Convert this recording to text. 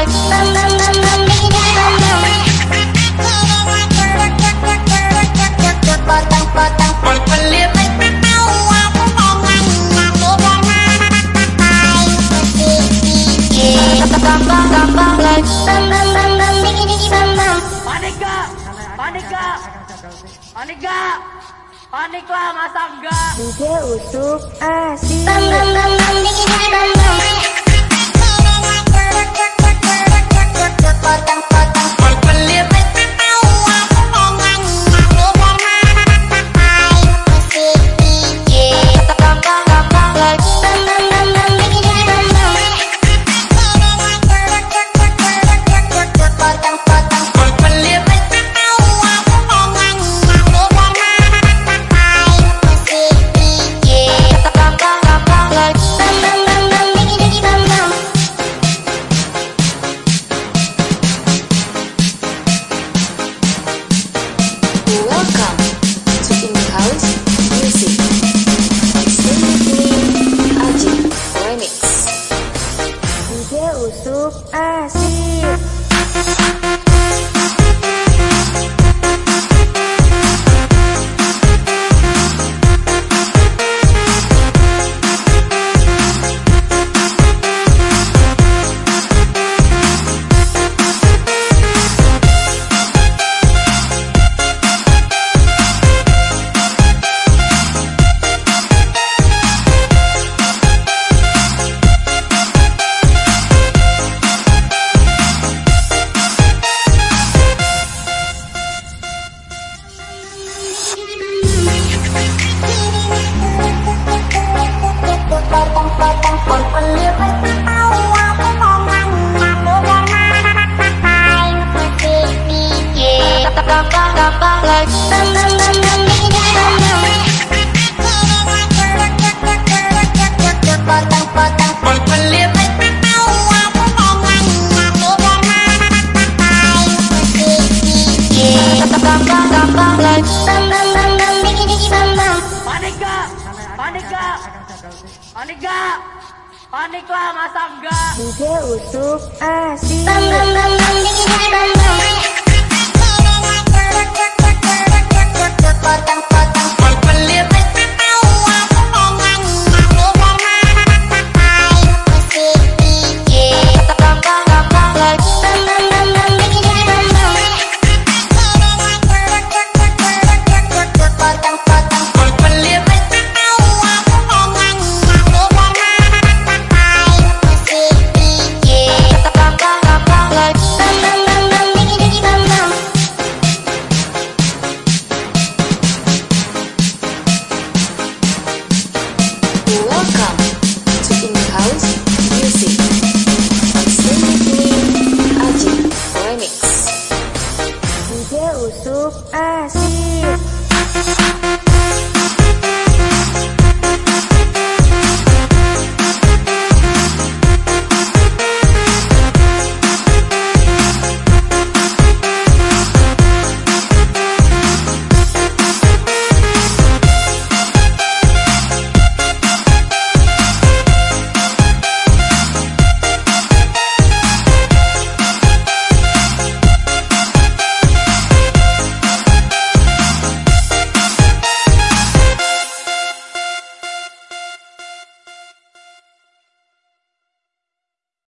tambah lagi bam bam bam bam digi bam bam potong potong pelit tambah tambah lagi bam bam bam bam digi digi bam bam Panik gak? Panik gak? Panik gak? Panik lah masa enggak? DJ Usuk asik bam bam bam bam digi digi bam DJ Usuk asik tambah tambah lagi bam bam bam bam digi digi bam bam Panik gak? Panik gak? Panik gak? Panik lah masa bam bam bam bam bam bam Ah, así.